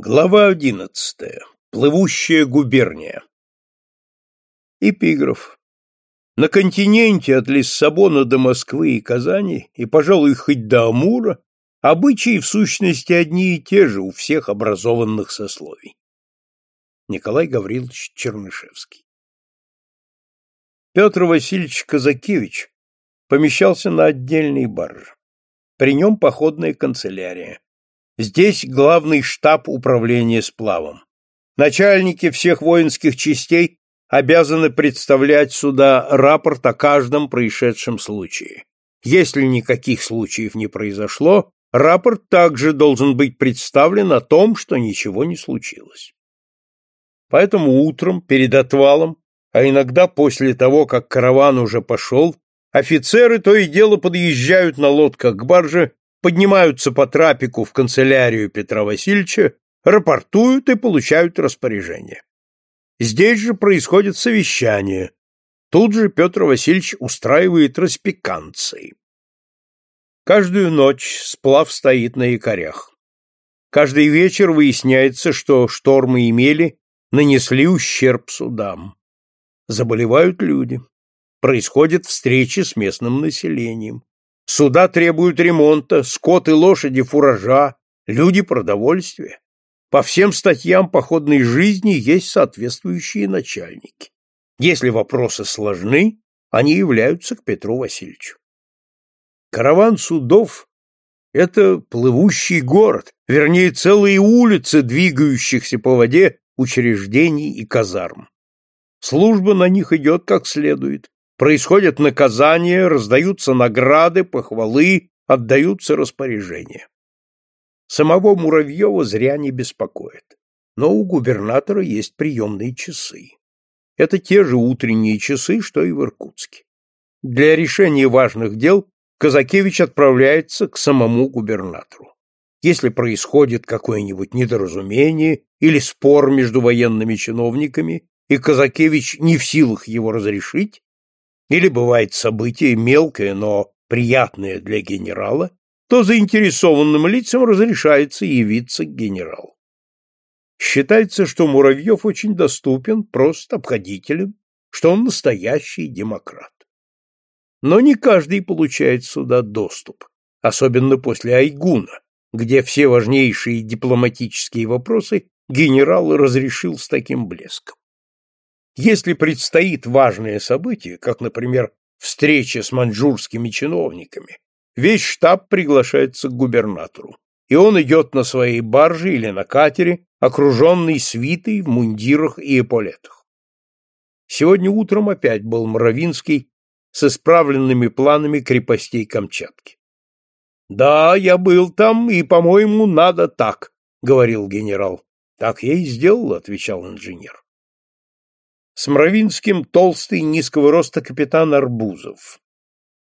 Глава одиннадцатая. Плывущая губерния. Эпиграф. На континенте от Лиссабона до Москвы и Казани, и, пожалуй, хоть до Амура, обычаи в сущности одни и те же у всех образованных сословий. Николай Гаврилович Чернышевский. Петр Васильевич Казакевич помещался на отдельной барже. При нем походная канцелярия Здесь главный штаб управления сплавом. Начальники всех воинских частей обязаны представлять сюда рапорт о каждом происшедшем случае. Если никаких случаев не произошло, рапорт также должен быть представлен о том, что ничего не случилось. Поэтому утром, перед отвалом, а иногда после того, как караван уже пошел, офицеры то и дело подъезжают на лодках к барже поднимаются по трапику в канцелярию Петра Васильевича, рапортуют и получают распоряжение. Здесь же происходит совещание. Тут же Петр Васильевич устраивает распеканции. Каждую ночь сплав стоит на якорях. Каждый вечер выясняется, что штормы имели, нанесли ущерб судам. Заболевают люди. Происходят встречи с местным населением. Суда требуют ремонта, скот и лошади фуража, люди продовольствия. По всем статьям походной жизни есть соответствующие начальники. Если вопросы сложны, они являются к Петру Васильевичу. Караван судов – это плывущий город, вернее, целые улицы, двигающихся по воде учреждений и казарм. Служба на них идет как следует, происходят наказания, раздаются награды, похвалы, отдаются распоряжения. Самого Муравьева зря не беспокоит, но у губернатора есть приемные часы. Это те же утренние часы, что и в Иркутске. Для решения важных дел Казакевич отправляется к самому губернатору. Если происходит какое-нибудь недоразумение или спор между военными чиновниками, и Казакевич не в силах его разрешить, или бывает событие мелкое, но приятное для генерала, то заинтересованным лицам разрешается явиться к генералу. Считается, что Муравьев очень доступен, прост, обходителен, что он настоящий демократ. Но не каждый получает сюда доступ, особенно после Айгуна, где все важнейшие дипломатические вопросы генерал разрешил с таким блеском. Если предстоит важное событие, как, например, встреча с маньчжурскими чиновниками, весь штаб приглашается к губернатору, и он идет на своей барже или на катере, окруженный свитой в мундирах и эполетах. Сегодня утром опять был Мравинский с исправленными планами крепостей Камчатки. «Да, я был там, и, по-моему, надо так», — говорил генерал. «Так я и сделал», — отвечал инженер. С Мравинским толстый низкого роста капитан Арбузов.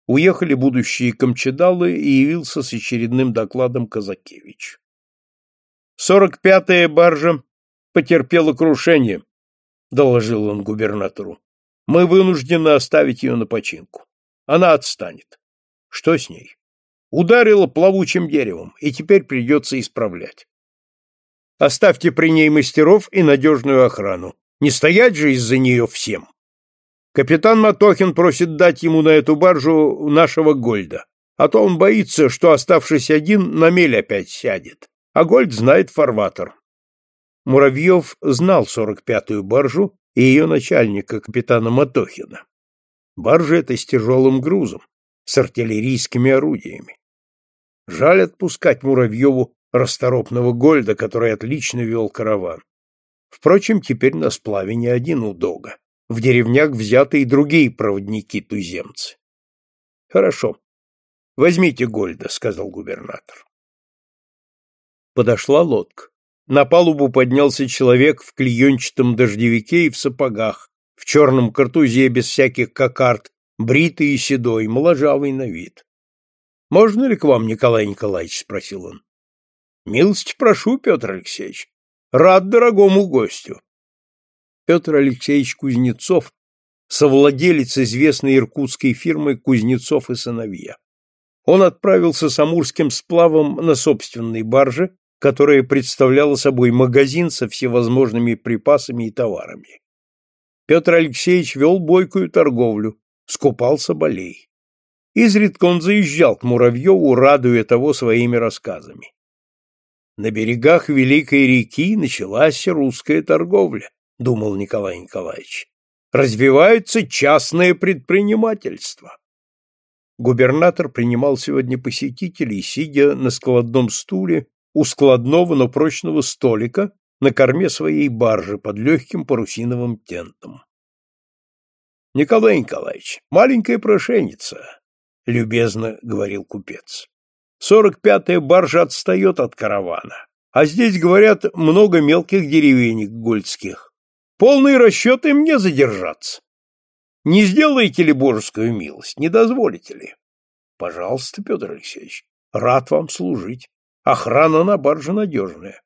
Уехали будущие камчедалы и явился с очередным докладом Казакевич. «Сорок пятая баржа потерпела крушение», — доложил он губернатору. «Мы вынуждены оставить ее на починку. Она отстанет. Что с ней? Ударила плавучим деревом, и теперь придется исправлять. Оставьте при ней мастеров и надежную охрану. Не стоять же из-за нее всем. Капитан Матохин просит дать ему на эту баржу нашего Гольда, а то он боится, что, оставшись один, на мель опять сядет, а Гольд знает фарватер. Муравьев знал сорок пятую баржу и ее начальника, капитана Матохина. Баржа эта с тяжелым грузом, с артиллерийскими орудиями. Жаль отпускать Муравьеву расторопного Гольда, который отлично вел караван. Впрочем, теперь на сплаве не один удога. В деревнях взяты и другие проводники-туземцы. — Хорошо. Возьмите Гольда, — сказал губернатор. Подошла лодка. На палубу поднялся человек в клеенчатом дождевике и в сапогах, в черном картузе без всяких кокард, бритый и седой, моложавый на вид. — Можно ли к вам, Николай Николаевич? — спросил он. — Милость прошу, Петр Алексеевич. Рад дорогому гостю. Петр Алексеевич Кузнецов, совладелец известной иркутской фирмы Кузнецов и сыновья. Он отправился с амурским сплавом на собственной барже, которая представляла собой магазин со всевозможными припасами и товарами. Петр Алексеевич вел бойкую торговлю, скупал соболей. Изредка он заезжал к Муравьеву, радуя того своими рассказами. На берегах Великой реки началась русская торговля, думал Николай Николаевич. Развивается частное предпринимательство. Губернатор принимал сегодня посетителей, сидя на складном стуле у складного, но прочного столика на корме своей баржи под легким парусиновым тентом. Николай Николаевич, маленькая прошеница, — любезно говорил купец. Сорок пятая баржа отстает от каравана, а здесь, говорят, много мелких деревенек гольдских. Полный расчет и мне задержаться. Не сделаете ли божескую милость, не дозволите ли? Пожалуйста, Петр Алексеевич, рад вам служить. Охрана на барже надежная.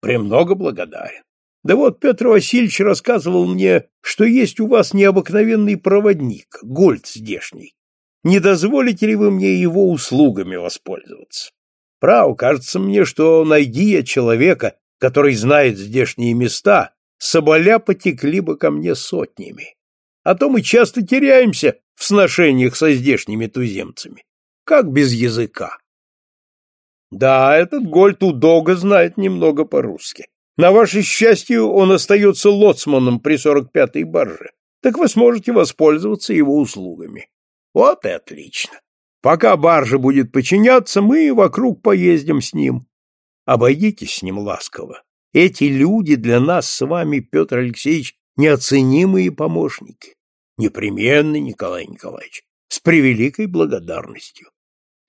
Премного благодарен. Да вот Петр Васильевич рассказывал мне, что есть у вас необыкновенный проводник, Гольд здешний. Не дозволите ли вы мне его услугами воспользоваться? Право, кажется мне, что найди я человека, который знает здешние места, соболя потекли бы ко мне сотнями а то мы часто теряемся в сношениях со здешними туземцами. Как без языка? Да, этот Гольд Удога знает немного по-русски. На ваше счастье, он остается лоцманом при 45-й барже, так вы сможете воспользоваться его услугами. Вот и отлично. Пока баржа будет подчиняться, мы вокруг поездим с ним. Обойдитесь с ним ласково. Эти люди для нас с вами, Петр Алексеевич, неоценимые помощники. Непременно, Николай Николаевич, с превеликой благодарностью.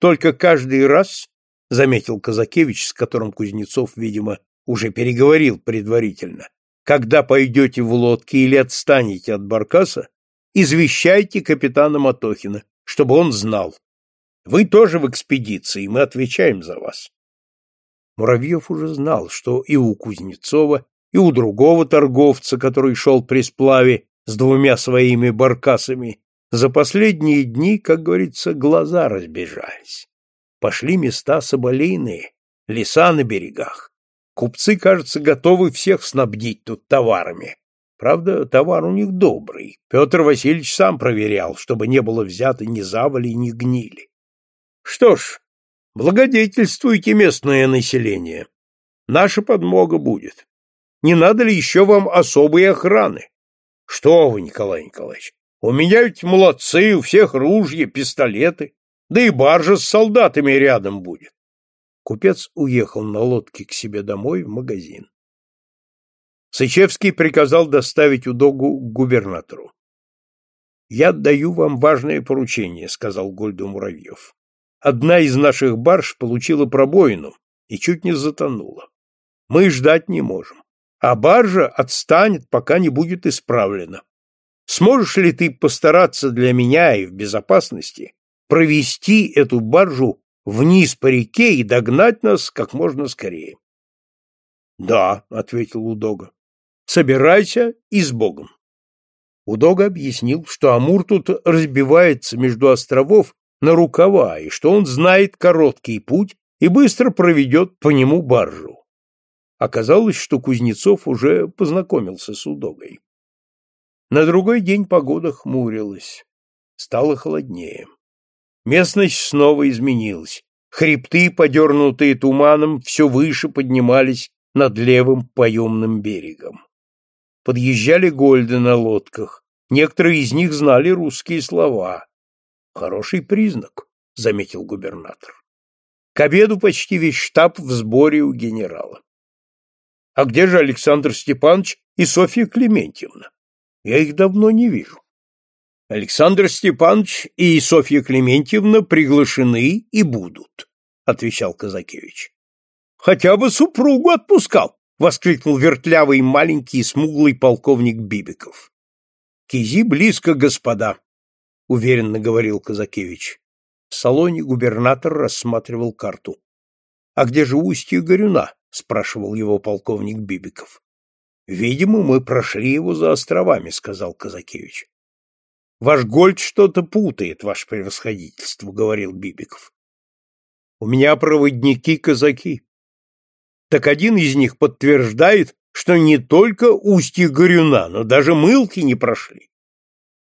Только каждый раз, — заметил Казакевич, с которым Кузнецов, видимо, уже переговорил предварительно, когда пойдете в лодке или отстанете от баркаса, извещайте капитана Матохина, чтобы он знал. Вы тоже в экспедиции, мы отвечаем за вас. Муравьев уже знал, что и у Кузнецова, и у другого торговца, который шел при сплаве с двумя своими баркасами, за последние дни, как говорится, глаза разбежались. Пошли места соболиные, леса на берегах. Купцы, кажется, готовы всех снабдить тут товарами. Правда, товар у них добрый. Петр Васильевич сам проверял, чтобы не было взято ни завали, ни гнили. Что ж, благодетельствуйте местное население. Наша подмога будет. Не надо ли еще вам особой охраны? Что вы, Николай Николаевич, у меня ведь молодцы, у всех ружья, пистолеты, да и баржа с солдатами рядом будет. Купец уехал на лодке к себе домой в магазин. Сычевский приказал доставить Удогу к губернатору. «Я отдаю вам важное поручение», — сказал Гольду Муравьев. «Одна из наших барж получила пробоину и чуть не затонула. Мы ждать не можем а баржа отстанет, пока не будет исправлена. Сможешь ли ты постараться для меня и в безопасности провести эту баржу вниз по реке и догнать нас как можно скорее? — Да, — ответил Удога. — Собирайся и с Богом. Удога объяснил, что Амур тут разбивается между островов на рукава, и что он знает короткий путь и быстро проведет по нему баржу. Оказалось, что Кузнецов уже познакомился с Удогой. На другой день погода хмурилась. Стало холоднее. Местность снова изменилась. Хребты, подернутые туманом, все выше поднимались над левым поемным берегом. Подъезжали гольды на лодках. Некоторые из них знали русские слова. Хороший признак, заметил губернатор. К обеду почти весь штаб в сборе у генерала. А где же Александр Степанович и Софья Клементьевна? Я их давно не вижу. Александр Степанович и Софья Клементьевна приглашены и будут, отвечал Казакевич. Хотя бы супругу отпускал, воскликнул вертлявый маленький смуглый полковник Бибиков. Кизи близко, господа, уверенно говорил Казакевич. В салоне губернатор рассматривал карту. А где же устье Горюна? спрашивал его полковник Бибиков. Видимо, мы прошли его за островами, сказал Казакевич. Ваш Гольд что-то путает, ваше превосходительство, говорил Бибиков. У меня проводники казаки. Так один из них подтверждает, что не только устье Горюна, но даже Мылки не прошли.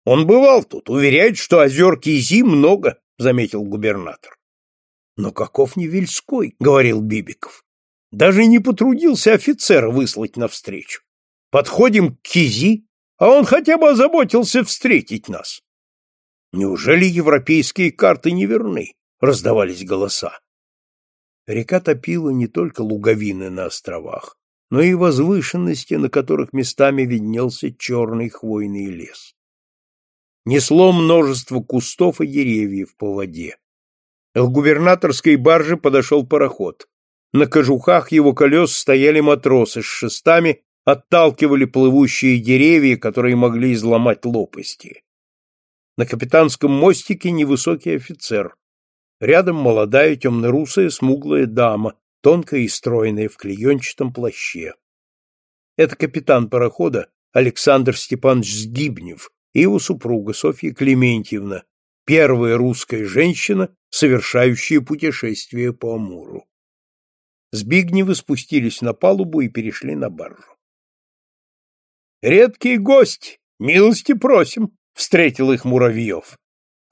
Он бывал тут, уверяет, что озер Кизи много, заметил губернатор. Но каков Невельской, говорил Бибиков. Даже не потрудился офицера выслать навстречу. Подходим к Кизи, а он хотя бы озаботился встретить нас. Неужели европейские карты не верны? Раздавались голоса. Река топила не только луговины на островах, но и возвышенности, на которых местами виднелся черный хвойный лес. Несло множество кустов и деревьев по воде. К губернаторской барже подошел пароход. На кожухах его колес стояли матросы с шестами, отталкивали плывущие деревья, которые могли изломать лопасти. На капитанском мостике невысокий офицер. Рядом молодая темно-русая смуглая дама, тонкая и стройная в клеенчатом плаще. Это капитан парохода Александр Степанович Сгибнев и его супруга Софья Клементьевна, первая русская женщина, совершающая путешествие по Амуру. Збигневы спустились на палубу и перешли на баржу. «Редкий гость! Милости просим!» — встретил их Муравьев.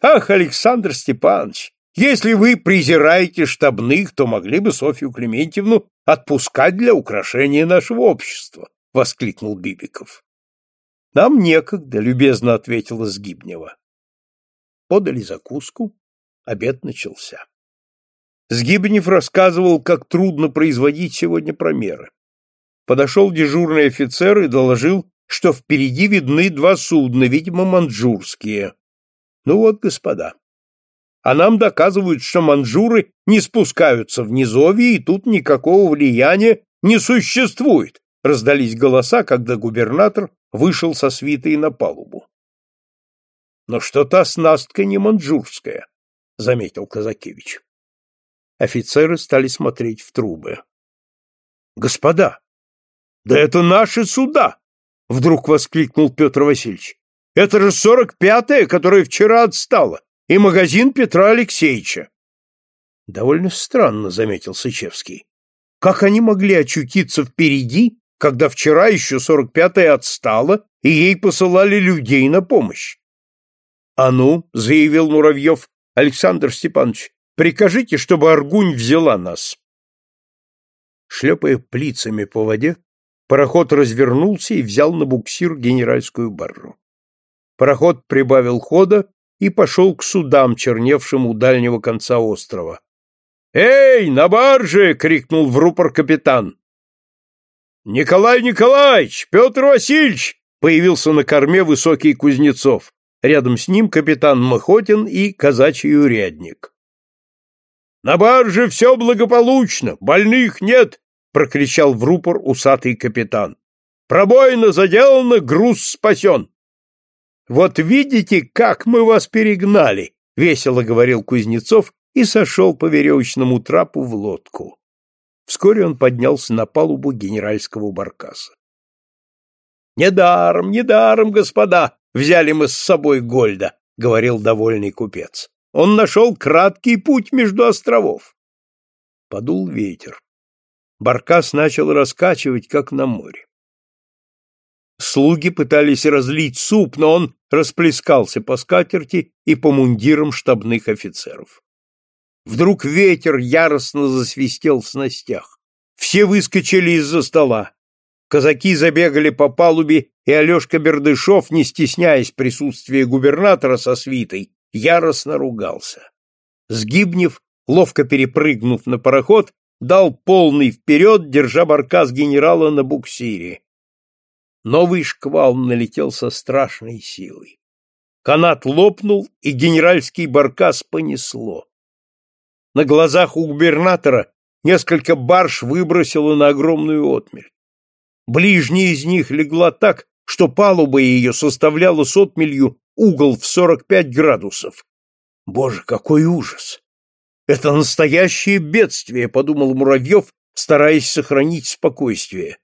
«Ах, Александр Степанович, если вы презираете штабных, то могли бы Софью Клементьевну отпускать для украшения нашего общества!» — воскликнул Бибиков. «Нам некогда», — любезно ответила Сгибнева. Подали закуску, обед начался. Сгибнев рассказывал, как трудно производить сегодня промеры. Подошел дежурный офицер и доложил, что впереди видны два судна, видимо, манжурские. Ну вот, господа. А нам доказывают, что манжуры не спускаются в низовье, и тут никакого влияния не существует, раздались голоса, когда губернатор вышел со свитой на палубу. Но что-то оснастка не манжурская, заметил Казакевич. Офицеры стали смотреть в трубы. Господа, да это наши суда! Вдруг воскликнул Петр Васильевич. Это же сорок пятая, которая вчера отстала, и магазин Петра Алексеевича. Довольно странно, заметил Сычевский. Как они могли очутиться впереди, когда вчера еще сорок пятая отстала, и ей посылали людей на помощь? — А ну, — заявил Муравьев, — Александр Степанович, прикажите, чтобы Аргунь взяла нас. Шлепая плицами по воде, пароход развернулся и взял на буксир генеральскую баржу. Пароход прибавил хода и пошел к судам, черневшим у дальнего конца острова. «Эй, на барже!» — крикнул в рупор капитан. «Николай Николаевич! Петр Васильевич!» Появился на корме высокий Кузнецов. Рядом с ним капитан Махотин и казачий урядник. «На барже все благополучно, больных нет!» — прокричал в рупор усатый капитан. «Пробойно заделано, груз спасен!» «Вот видите, как мы вас перегнали!» — весело говорил Кузнецов и сошел по веревочному трапу в лодку. Вскоре он поднялся на палубу генеральского баркаса. «Недаром, недаром, господа, взяли мы с собой Гольда», — говорил довольный купец. «Он нашел краткий путь между островов». Подул ветер. Баркас начал раскачивать, как на море. Слуги пытались разлить суп, но он расплескался по скатерти и по мундирам штабных офицеров. Вдруг ветер яростно засвистел в снастях. Все выскочили из-за стола. Казаки забегали по палубе, и Алешка Бердышов, не стесняясь присутствия губернатора со свитой, яростно ругался. Сгибнев, ловко перепрыгнув на пароход, дал полный вперед, держа баркас генерала на буксире. Новый шквал налетел со страшной силой. Канат лопнул, и генеральский баркас понесло. На глазах у губернатора несколько барж выбросило на огромную отмель. Ближняя из них легла так, что палуба ее составляла с отмелью угол в 45 градусов. Боже, какой ужас! Это настоящее бедствие, подумал Муравьев, стараясь сохранить спокойствие.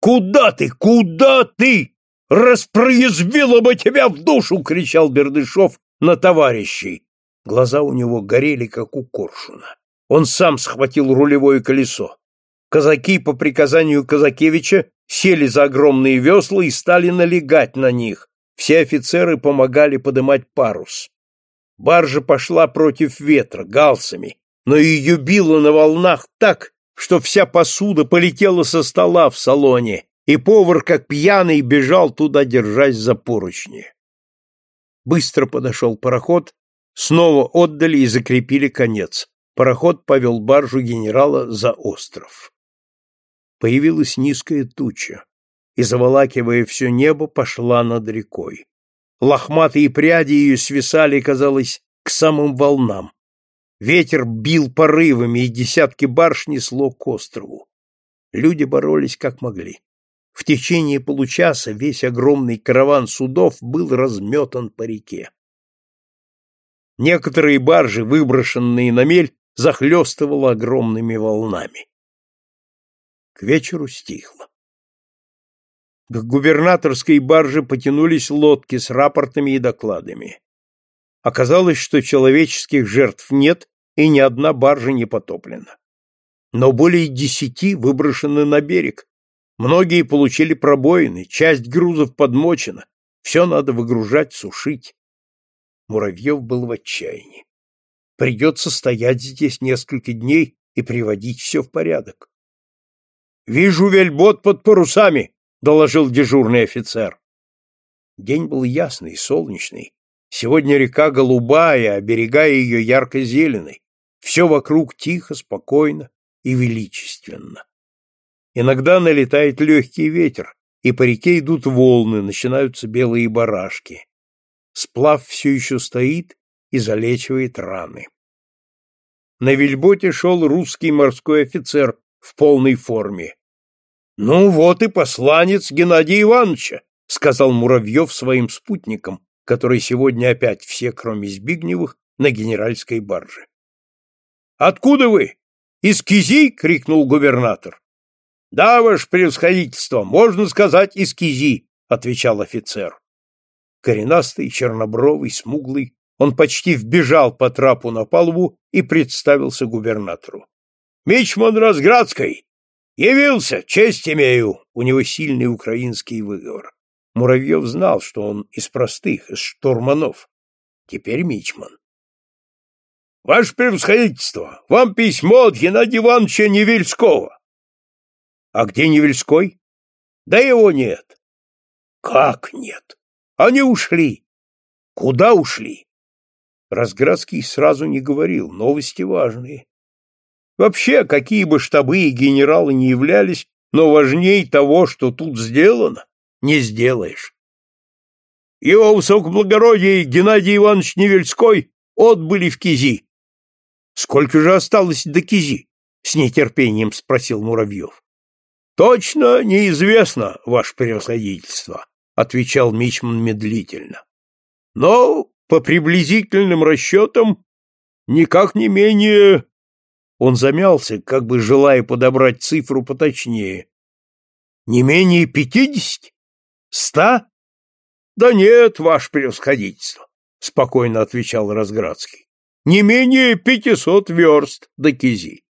Куда ты? Куда ты? Распроязвила бы тебя в душу, кричал Бердышев на товарищей. Глаза у него горели, как у коршуна. Он сам схватил рулевое колесо. Казаки по приказанию Казакевича сели за огромные весла и стали налегать на них. Все офицеры помогали подымать парус. Баржа пошла против ветра, галсами, но ее било на волнах так, что вся посуда полетела со стола в салоне, и повар, как пьяный, бежал туда, держась за поручни. Быстро подошел пароход, снова отдали и закрепили конец. Пароход повел баржу генерала за остров. Появилась низкая туча, и, заволакивая все небо, пошла над рекой. Лохматые пряди ее свисали, казалось, к самым волнам. Ветер бил порывами, и десятки барж несло к острову. Люди боролись как могли. В течение получаса весь огромный караван судов был разметан по реке. Некоторые баржи, выброшенные на мель, захлестывало огромными волнами. К вечеру стихло. К губернаторской барже потянулись лодки с рапортами и докладами. Оказалось, что человеческих жертв нет и ни одна баржа не потоплена. Но более десяти выброшены на берег. Многие получили пробоины, часть грузов подмочена. Все надо выгружать, сушить. Муравьев был в отчаянии. Придется стоять здесь несколько дней и приводить все в порядок. — Вижу вельбот под парусами, — доложил дежурный офицер. День был ясный, солнечный. Сегодня река голубая, а берега ее ярко-зеленый. Все вокруг тихо, спокойно и величественно. Иногда налетает легкий ветер, и по реке идут волны, начинаются белые барашки. Сплав все еще стоит и залечивает раны. На вельботе шел русский морской офицер в полной форме. — Ну вот и посланец Геннадия Ивановича, — сказал Муравьев своим спутникам, которые сегодня опять все, кроме Збигневых, на генеральской барже. — Откуда вы? Из Кизи? — крикнул губернатор. — Да, ваше превосходительство, можно сказать, из Кизи, — отвечал офицер. Коренастый, чернобровый, смуглый, он почти вбежал по трапу на палубу и представился губернатору. — Мичман Разградской! Явился, честь имею! У него сильный украинский выговор. Муравьев знал, что он из простых, из штурманов. Теперь Мичман. — Ваше превосходительство, вам письмо от Геннадия Ивановича Невельского. — А где Невельской? — Да его нет. — Как нет? Они ушли. — Куда ушли? Разградский сразу не говорил, новости важные. Вообще, какие бы штабы и генералы не являлись, но важней того, что тут сделано, не сделаешь. Его высокоблагородие Геннадий Иванович Невельской отбыли в Кизи. Сколько же осталось до Кизи? С нетерпением спросил Муравьев. Точно неизвестно, ваше превосходительство, отвечал Мичман медлительно. Но по приблизительным расчетам никак не менее он замялся, как бы желая подобрать цифру поточнее. Не менее пятидесяти? Ста? Да нет, ваше превосходительство, спокойно отвечал Разградский. Не менее пятисот верст до Кизи.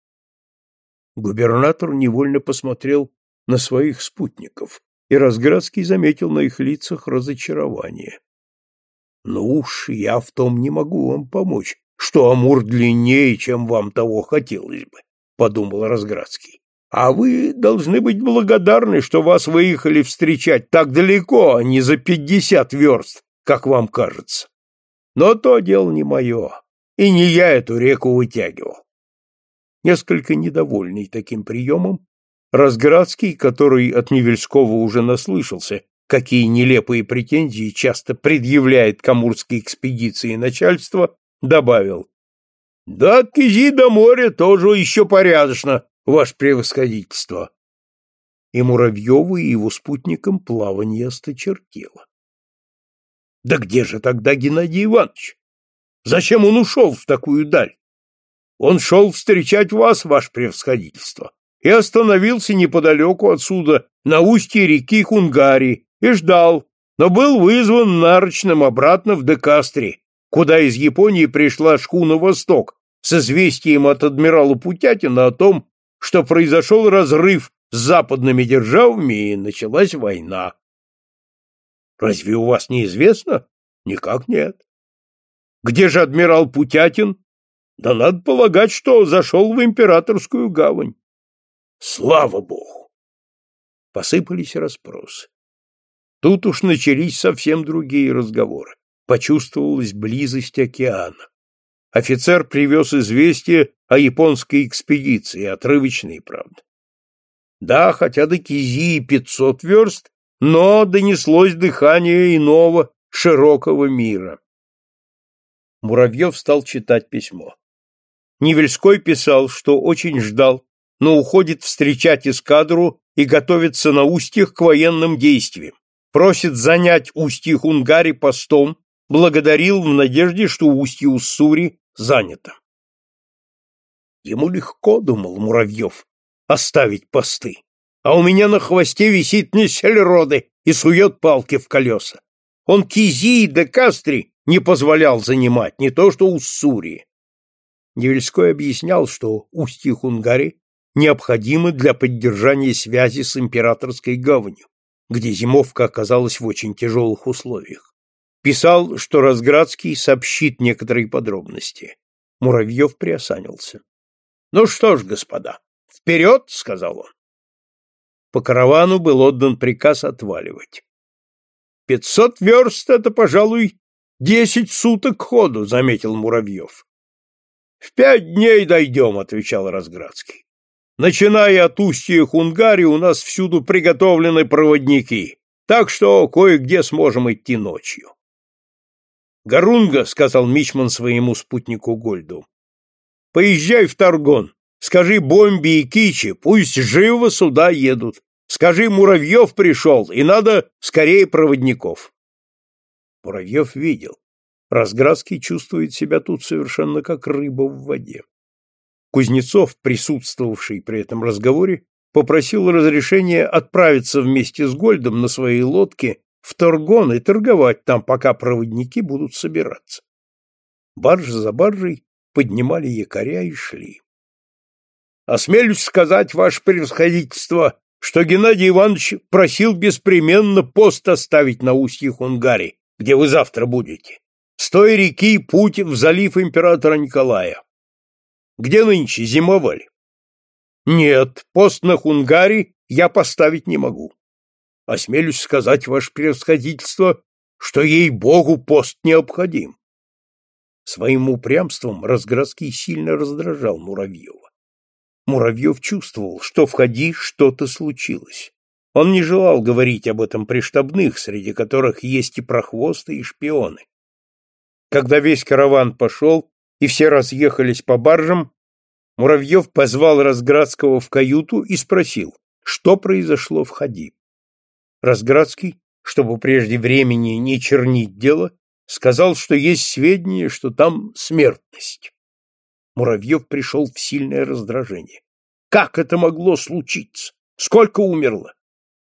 Губернатор невольно посмотрел на своих спутников, и Разградский заметил на их лицах разочарование. Ну уж я в том не могу вам помочь, что Амур длиннее, чем вам того хотелось бы, — подумал Разградский. А вы должны быть благодарны, что вас выехали встречать так далеко, а не за пятьдесят верст, как вам кажется. Но то дело не мое, и не я эту реку вытягивал. Несколько недовольный таким приемом, Разградский, который от Невельского уже наслышался, какие нелепые претензии часто предъявляет к амурской экспедиции начальство, добавил. — Да от Кизи до моря тоже еще порядочно, ваше превосходительство. И Муравьеву и его спутникам плавание осточертело. — Да где же тогда Геннадий Иванович? Зачем он ушел в такую даль? Он шел встречать вас, ваше превосходительство, и остановился неподалеку отсюда, на устье реки Хунгари, и ждал, но был вызван нарочным обратно в Декастре, куда из Японии пришла шхуна «Восток» с известием от адмирала Путятина о том, что произошел разрыв с западными державами и началась война. Разве у вас не известно? Никак нет. Где же адмирал Путятин? Да надо полагать, что зашел в императорскую гавань. Слава богу! Посыпались расспросы. Тут уж начались совсем другие разговоры. Почувствовалась близость океана. Офицер привез известие о японской экспедиции, отрывочные, правда. Да, хотя до Кизии пятьсот верст, но донеслось дыхание иного, широкого мира. Муравьев стал читать письмо. Невельской писал, что очень ждал, но уходит встречать эскадру и готовится на устьях к военным действиям. Просит занять устье Хунгари постом, благодарил в надежде, что устье Уссури занято. Ему легко, думал Муравьев, оставить посты, а у меня на хвосте висит Несельроды и сует палки в колеса. Он Кизи и де Кастри не позволял занимать, не то что Уссури. Невельской объяснял, что устье Хунгари необходимы для поддержания связи с императорской гаванью, где зимовка оказалась в очень тяжелых условиях. Писал, что Разградский сообщит некоторые подробности. Муравьев приосанился. — Ну что ж, господа, вперед, — сказал он. По каравану был отдан приказ отваливать. — Пятьсот верст — это, пожалуй, десять суток ходу, — заметил Муравьев. — В пять дней дойдем, — отвечал Разградский. Начиная от устья Хунгари, у нас всюду приготовлены проводники, так что кое-где сможем идти ночью. Гарунга, — сказал Мичман своему спутнику Гольду, — поезжай в Таргон, скажи Бомби и Кичи, пусть живо сюда едут. Скажи, Муравьев пришел, и надо скорее проводников. Муравьев видел. Разградский чувствует себя тут совершенно как рыба в воде. Кузнецов, присутствовавший при этом разговоре, попросил разрешения отправиться вместе с Гольдом на своей лодке в Торгон и торговать там, пока проводники будут собираться. Барж за баржей поднимали якоря и шли. Осмелюсь сказать, ваше превосходительство, что Геннадий Иванович просил беспременно пост оставить на устье Хунгари, где вы завтра будете. С той реки путь в залив императора Николая. Где нынче зимовали? Нет, пост на Хунгари я поставить не могу. Осмелюсь сказать, ваше превосходительство, что ей-богу пост необходим. Своим упрямством Разградский сильно раздражал Муравьева. Муравьев чувствовал, что входи что-то случилось. Он не желал говорить об этом при штабных, среди которых есть и прохвосты, и шпионы. Когда весь караван пошел, и все разъехались по баржам, Муравьев позвал Разградского в каюту и спросил, что произошло в Хади. Разградский, чтобы прежде времени не чернить дело, сказал, что есть сведения, что там смертность. Муравьев пришел в сильное раздражение. Как это могло случиться? Сколько умерло?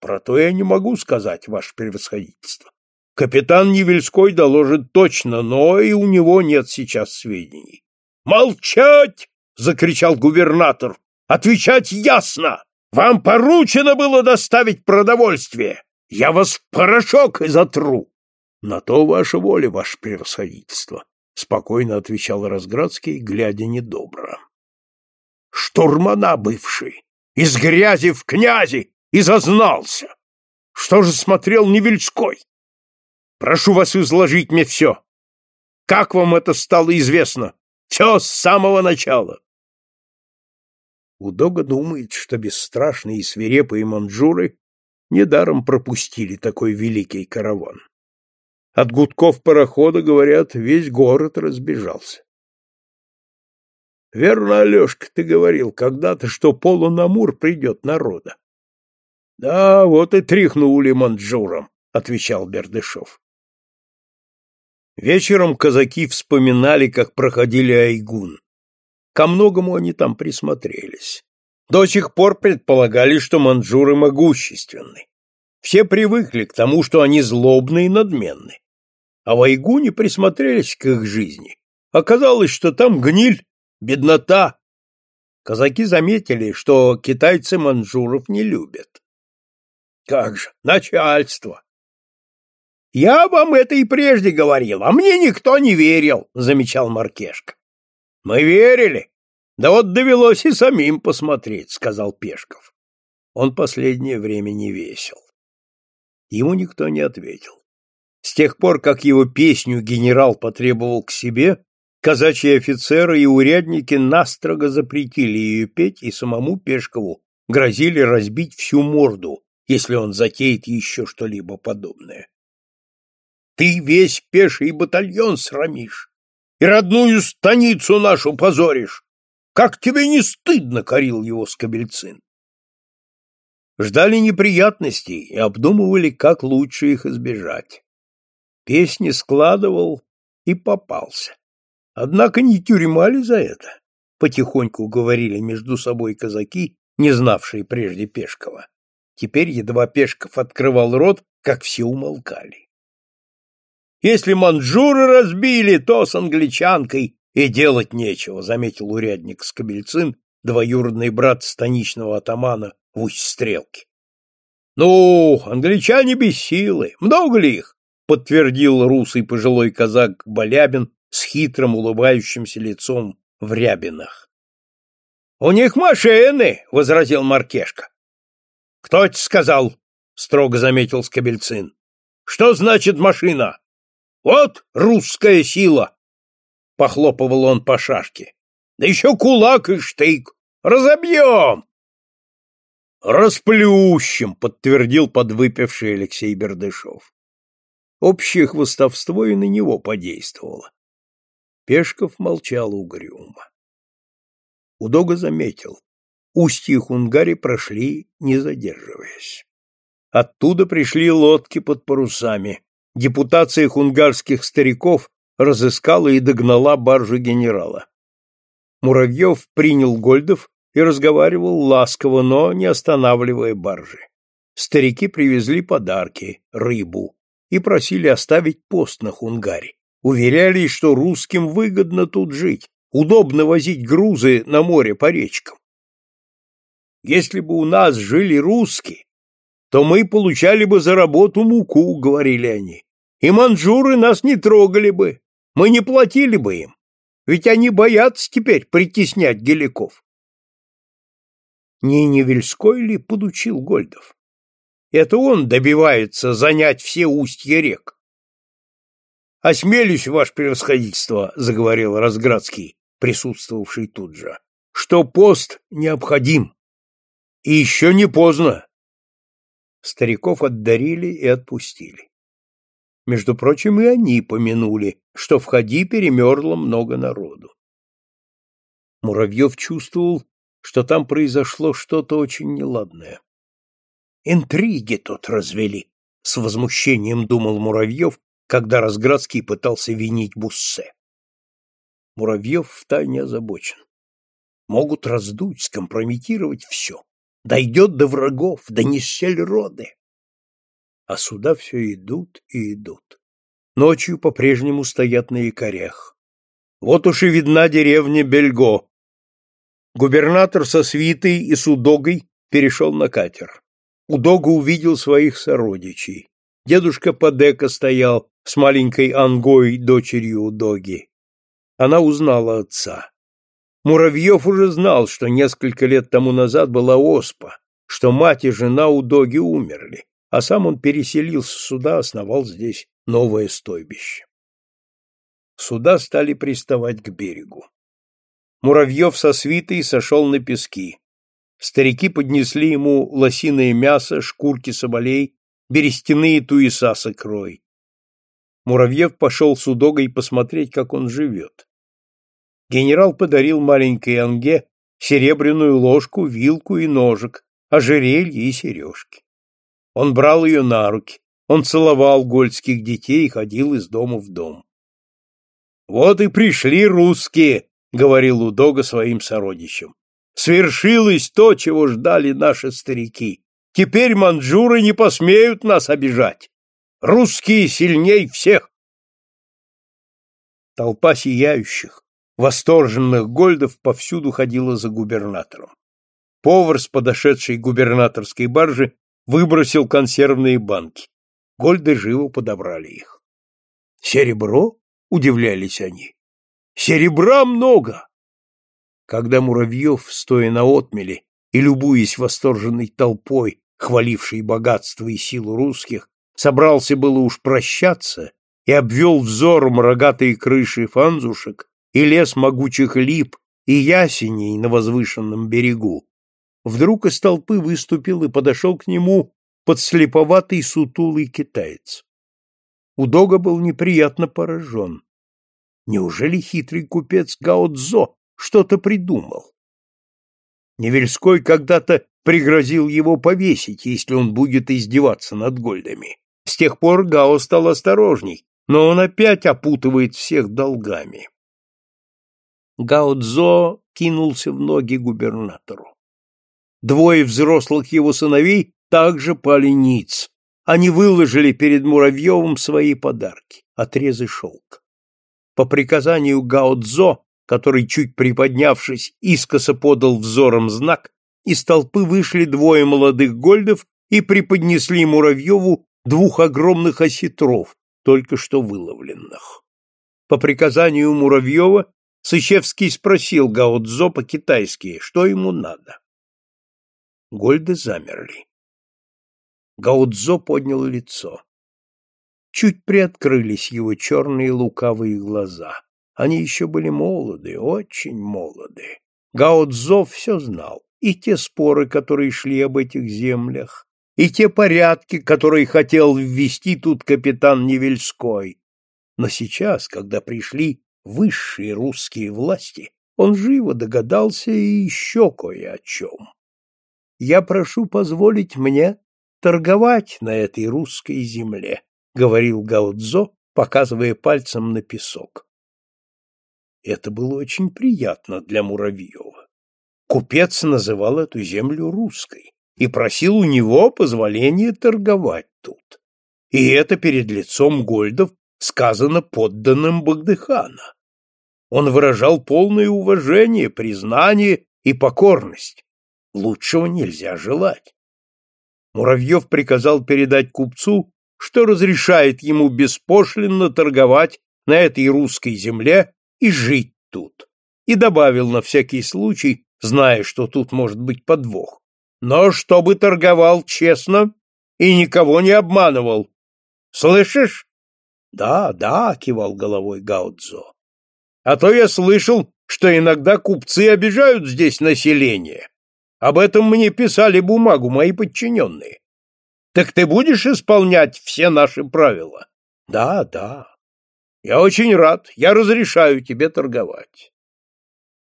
Про то я не могу сказать, ваше превосходительство. Капитан Невельской доложит точно, но и у него нет сейчас сведений. «Молчать!» — закричал губернатор. «Отвечать ясно! Вам поручено было доставить продовольствие. Я вас в порошок изотру. На то ваша воля, ваше превосходительство, спокойно отвечал Разградский, глядя недобро. Штурмана бывший, из грязи в князи, и зазнался. Что же смотрел Невельской? Прошу вас изложить мне все. Как вам это стало известно? Все с самого начала. Удога думает, что бесстрашные и свирепые манжуры недаром пропустили такой великий караван. От гудков парохода, говорят, весь город разбежался. Верно, Алешка, ты говорил когда-то, что полунамур придет народа. Да, вот и тряхнули манжуром, отвечал Бердышев. Вечером казаки вспоминали, как проходили Айгун. Ко многому они там присмотрелись. До сих пор предполагали, что манжуры могущественны. Все привыкли к тому, что они злобны и надменны. А в Айгуне присмотрелись к их жизни. Оказалось, что там гниль, беднота. Казаки заметили, что китайцы манжуров не любят. Как же, начальство! Я вам это и прежде говорил, а мне никто не верил, замечал Маркешка. Мы верили. Да вот довелось и самим посмотреть, сказал Пешков. Он последнее время не весел. Ему никто не ответил. С тех пор, как его песню генерал потребовал к себе, казачьи офицеры и урядники настрого запретили ее петь и самому Пешкову грозили разбить всю морду, если он затеет еще что-либо подобное. Ты весь пеший батальон срамишь и родную станицу нашу позоришь. Как тебе не стыдно, — корил его Скобельцин. Ждали неприятностей и обдумывали, как лучше их избежать. Песни складывал и попался. Однако не тюрьма ли за это? Потихоньку говорили между собой казаки, не знавшие прежде Пешкова. Теперь едва Пешков открывал рот, как все умолкали. Если манжуры разбили, то с англичанкой и делать нечего, заметил урядник Скобельцин, двоюродный брат станичного атамана в Усть-Стрелке. Ну, англичане без силы, много ли их? подтвердил русый пожилой казак Балябин с хитрым улыбающимся лицом в рябинах. У них машины, возразил Маркешка. Кто это сказал? строго заметил Скобельцин. Что значит машина? Вот русская сила! Похлопывал он по шашке. Да еще кулак и штык. Разобьем! Расплющим, подтвердил подвыпивший Алексей Бердышев. Общее хвостовство и на него подействовало. Пешков молчал угрюмо. Удога заметил. Устье Хунгари прошли, не задерживаясь. Оттуда пришли лодки под парусами. Депутация хунгарских стариков разыскала и догнала баржу генерала. Муравьев принял Гольдов и разговаривал ласково, но не останавливая баржи. Старики привезли подарки, рыбу, и просили оставить пост на Хунгаре. Уверяли, что русским выгодно тут жить, удобно возить грузы на море по речкам. Если бы у нас жили русские, то мы получали бы за работу муку, говорили они, и манжуры нас не трогали бы, мы не платили бы им, ведь они боятся теперь притеснять геликов. Не Невельской ли подучил Гольдов? Это он добивается занять все устья рек. «Осмелюсь, ваше превосходительство», — заговорил Разградский, присутствовавший тут же, — «что пост необходим. И еще не поздно. Стариков отдарили и отпустили. Между прочим, и они помянули, что в ходи перемерло много народу. Муравьев чувствовал, что там произошло что-то очень неладное. Интриги тут развели, с возмущением думал Муравьев, когда Разградский пытался винить Буссе. Муравьев втайне озабочен. Могут раздуть, скомпрометировать все дойдет до врагов, до роды. А сюда все идут и идут. Ночью по-прежнему стоят на якорях. Вот уж и видна деревня Бельго. Губернатор со свитой и с Удогой перешел на катер. Удога увидел своих сородичей. Дедушка Падека стоял с маленькой Ангой, дочерью Удоги. Она узнала отца. Муравьев уже знал, что несколько лет тому назад была оспа, что мать и жена у Доги умерли, а сам он переселился сюда, основал здесь новое стойбище. Суда стали приставать к берегу. Муравьев со свитой сошел на пески. Старики поднесли ему лосиное мясо, шкурки соболей, берестяные туеса с икрой. Муравьев пошел с удогой посмотреть, как он живет генерал подарил маленькой Анге серебряную ложку, вилку и ножик, ожерелье и сережки. Он брал ее на руки, он целовал гольдских детей и ходил из дома в дом. «Вот и пришли русские», — говорил Удога своим сородичам. «Свершилось то, чего ждали наши старики. Теперь манжуры не посмеют нас обижать. Русские сильней всех». Толпа сияющих, восторженных гольдов повсюду ходила за губернатором. Повар с подошедшей губернаторской баржи выбросил консервные банки. Гольды живо подобрали их. «Серебро?» — удивлялись они. «Серебра много!» Когда Муравьев, стоя на отмеле и любуясь восторженной толпой, хвалившей богатство и силу русских, собрался было уж прощаться и обвел взором рогатые крыши фанзушек и лес могучих лип и ясеней на возвышенном берегу, вдруг из толпы выступил и подошел к нему подслеповатый сутулый китаец. Удога был неприятно поражен. Неужели хитрый купец Гао-Цзо что-то придумал? Невельской когда-то пригрозил его повесить, если он будет издеваться над Гольдами. С тех пор Гао стал осторожней, но он опять опутывает всех долгами. Гао-Цзо кинулся в ноги губернатору. Двое взрослых его сыновей также пали ниц. Они выложили перед Муравьевым свои подарки — отрезы шелка. По приказанию Гао-Цзо, который, чуть приподнявшись, искоса подал взором знак, из толпы вышли двое молодых гольдов и преподнесли Муравьеву двух огромных осетров, только что выловленных. По приказанию Муравьева Сычевский спросил Гао-Цзо по-китайски, что ему надо. Гольды замерли. Гао-Цзо поднял лицо. Чуть приоткрылись его черные лукавые глаза. Они еще были молоды, очень молоды. Гао-Цзо все знал и те споры, которые шли об этих землях, и те порядки, которые хотел ввести тут капитан Невельской. Но сейчас, когда пришли высшие русские власти, он живо догадался и еще кое о чем. «Я прошу позволить мне торговать на этой русской земле», — говорил Гаудзо, показывая пальцем на песок. Это было очень приятно для Муравьева. Купец называл эту землю русской и просил у него позволения торговать тут. И это перед лицом Гольдов сказано подданным Багдыхана. Он выражал полное уважение, признание и покорность. Лучшего нельзя желать. Муравьев приказал передать купцу, что разрешает ему беспошлинно торговать на этой русской земле и жить тут, и добавил на всякий случай зная, что тут может быть подвох, но чтобы торговал честно и никого не обманывал. Слышишь? Да, да, кивал головой Гаудзо. А то я слышал, что иногда купцы обижают здесь население. Об этом мне писали бумагу мои подчиненные. Так ты будешь исполнять все наши правила? Да, да. Я очень рад. Я разрешаю тебе торговать.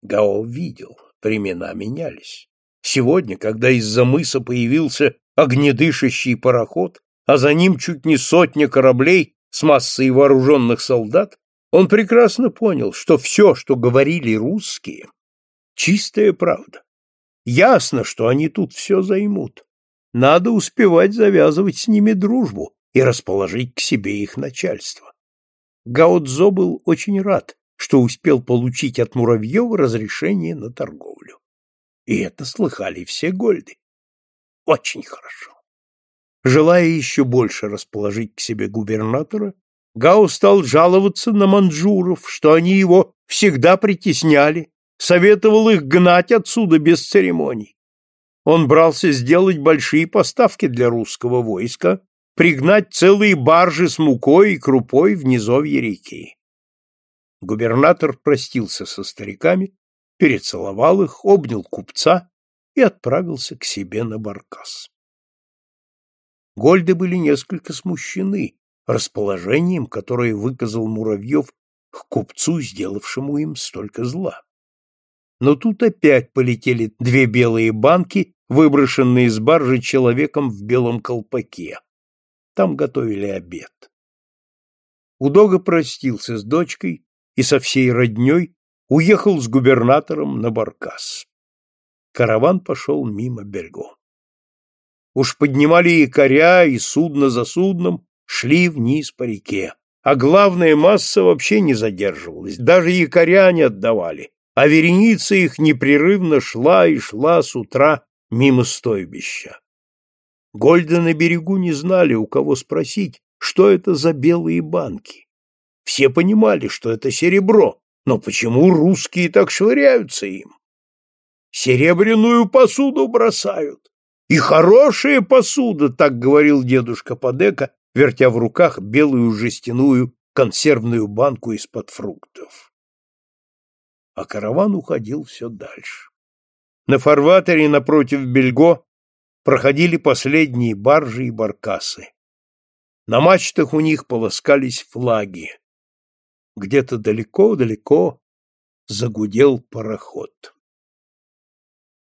Гао видел, Времена менялись. Сегодня, когда из-за мыса появился огнедышащий пароход, а за ним чуть не сотня кораблей с массой вооруженных солдат, он прекрасно понял, что все, что говорили русские, чистая правда. Ясно, что они тут все займут. Надо успевать завязывать с ними дружбу и расположить к себе их начальство. Гаудзо был очень рад, что успел получить от Муравьева разрешение на торговлю. И это слыхали все гольды. Очень хорошо. Желая еще больше расположить к себе губернатора, Гао стал жаловаться на манжуров, что они его всегда притесняли, советовал их гнать отсюда без церемоний. Он брался сделать большие поставки для русского войска, пригнать целые баржи с мукой и крупой в низовье реки. Губернатор простился со стариками, перецеловал их, обнял купца и отправился к себе на баркас. Гольды были несколько смущены расположением, которое выказал Муравьев к купцу, сделавшему им столько зла. Но тут опять полетели две белые банки, выброшенные из баржи человеком в белом колпаке. Там готовили обед. Удога простился с дочкой и со всей родней уехал с губернатором на Баркас. Караван пошел мимо Бельго. Уж поднимали якоря, и судно за судном шли вниз по реке, а главная масса вообще не задерживалась, даже якоря не отдавали, а вереница их непрерывно шла и шла с утра мимо стойбища. Гольда на берегу не знали, у кого спросить, что это за белые банки. Все понимали, что это серебро, но почему русские так швыряются им? Серебряную посуду бросают. И хорошая посуда, так говорил дедушка Падека, вертя в руках белую жестяную консервную банку из-под фруктов. А караван уходил все дальше. На фарватере напротив Бельго проходили последние баржи и баркасы. На мачтах у них полоскались флаги. Где-то далеко-далеко загудел пароход.